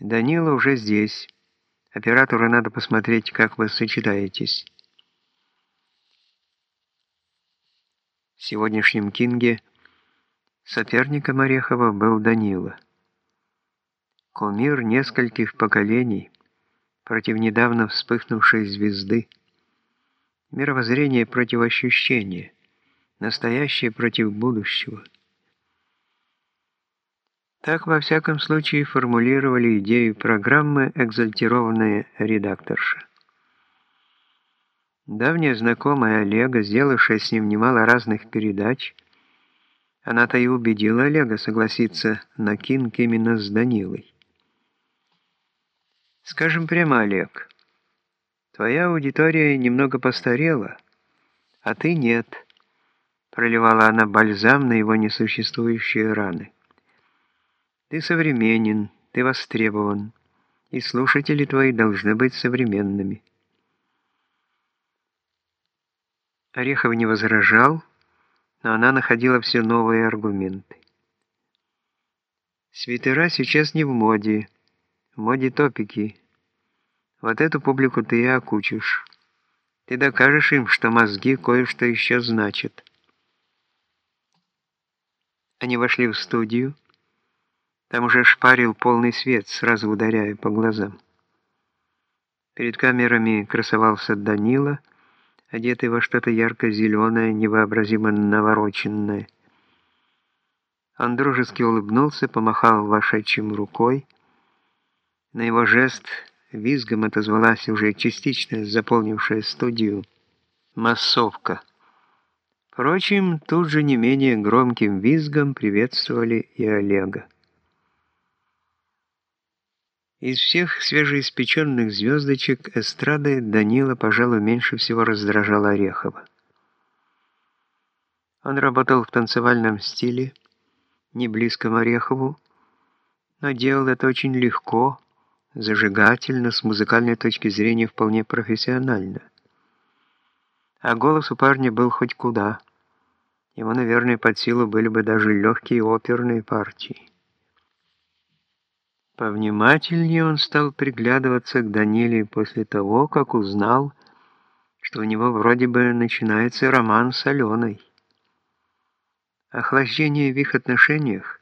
Данила уже здесь. Оператору надо посмотреть, как вы сочетаетесь. В сегодняшнем Кинге соперником Орехова был Данила. Кумир нескольких поколений против недавно вспыхнувшей звезды. Мировоззрение против ощущения, настоящее против будущего – так, во всяком случае, формулировали идею программы экзальтированная редакторша. Давняя знакомая Олега, сделавшая с ним немало разных передач, она-то и убедила Олега согласиться на кинг именно с Данилой. «Скажем прямо, Олег, твоя аудитория немного постарела, а ты нет», проливала она бальзам на его несуществующие раны. Ты современен, ты востребован, и слушатели твои должны быть современными. Орехов не возражал, но она находила все новые аргументы. Свитера сейчас не в моде, в моде топики. Вот эту публику ты и окучишь. Ты докажешь им, что мозги кое-что еще значат. Они вошли в студию, там уже шпарил полный свет, сразу ударяя по глазам. Перед камерами красовался Данила, одетый во что-то ярко-зеленое, невообразимо навороченное. Он дружески улыбнулся, помахал вошедшим рукой. На его жест визгом отозвалась уже частично заполнившая студию массовка. Впрочем, тут же не менее громким визгом приветствовали и Олега. Из всех свежеиспеченных звездочек эстрады Данила, пожалуй, меньше всего раздражал Орехова. Он работал в танцевальном стиле, не близком Орехову, но делал это очень легко, зажигательно, с музыкальной точки зрения вполне профессионально. А голос у парня был хоть куда. Ему, наверное, под силу были бы даже легкие оперные партии. Повнимательнее он стал приглядываться к Даниле после того, как узнал, что у него вроде бы начинается роман с Аленой. Охлаждение в их отношениях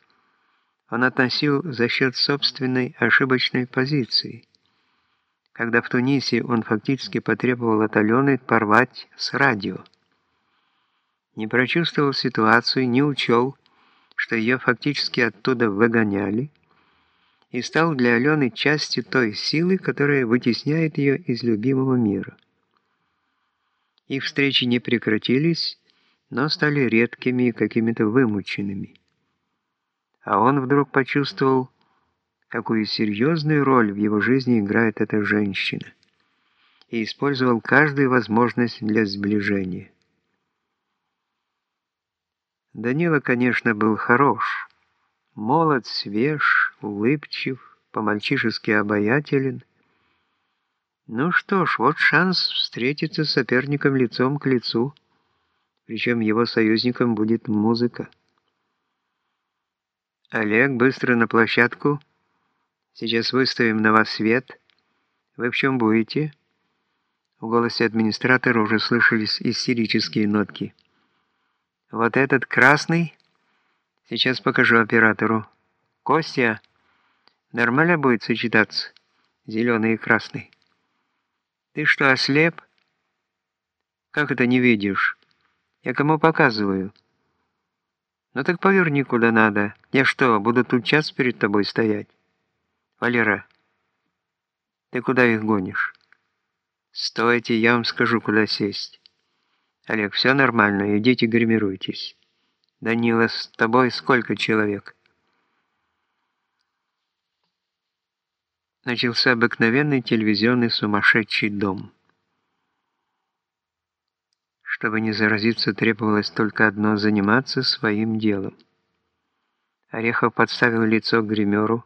он относил за счет собственной ошибочной позиции, когда в Тунисе он фактически потребовал от Алены порвать с радио. Не прочувствовал ситуацию, не учел, что ее фактически оттуда выгоняли, и стал для Алены частью той силы, которая вытесняет ее из любимого мира. Их встречи не прекратились, но стали редкими и какими-то вымученными. А он вдруг почувствовал, какую серьезную роль в его жизни играет эта женщина, и использовал каждую возможность для сближения. Данила, конечно, был хорош, молод, свеж, улыбчив, по-мальчишески обаятелен. Ну что ж, вот шанс встретиться с соперником лицом к лицу, причем его союзником будет музыка. Олег, быстро на площадку. Сейчас выставим на вас свет. Вы в чем будете? В голосе администратора уже слышались истерические нотки. Вот этот красный. Сейчас покажу оператору. Костя, нормально будет сочетаться зеленый и красный? Ты что, ослеп? Как это не видишь? Я кому показываю? Ну так поверни куда надо. Я что, буду тут час перед тобой стоять? Валера, ты куда их гонишь? Стойте, я вам скажу, куда сесть. Олег, все нормально, идите гримируйтесь. Данила, с тобой сколько человек? Начался обыкновенный телевизионный сумасшедший дом. Чтобы не заразиться, требовалось только одно – заниматься своим делом. Орехов подставил лицо к гримеру.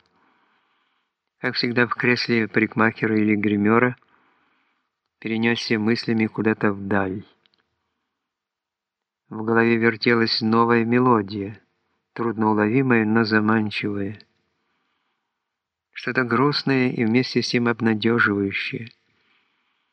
Как всегда в кресле парикмахера или гримера, перенесся мыслями куда-то вдаль. В голове вертелась новая мелодия, трудноуловимая, но заманчивая – что-то грустное и вместе с тем обнадеживающее.